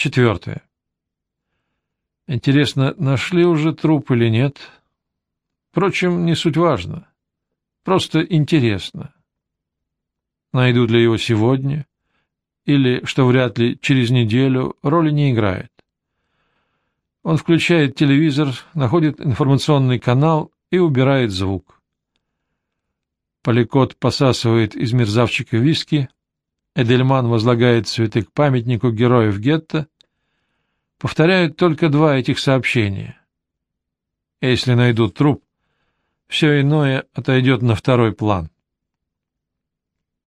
Четвертое. Интересно, нашли уже труп или нет? Впрочем, не суть важно. Просто интересно. Найдут ли его сегодня? Или, что вряд ли, через неделю, роли не играет. Он включает телевизор, находит информационный канал и убирает звук. Поликот посасывает из мерзавчика виски, Эдельман возлагает цветы к памятнику героев гетто, повторяют только два этих сообщения. Если найдут труп, все иное отойдет на второй план.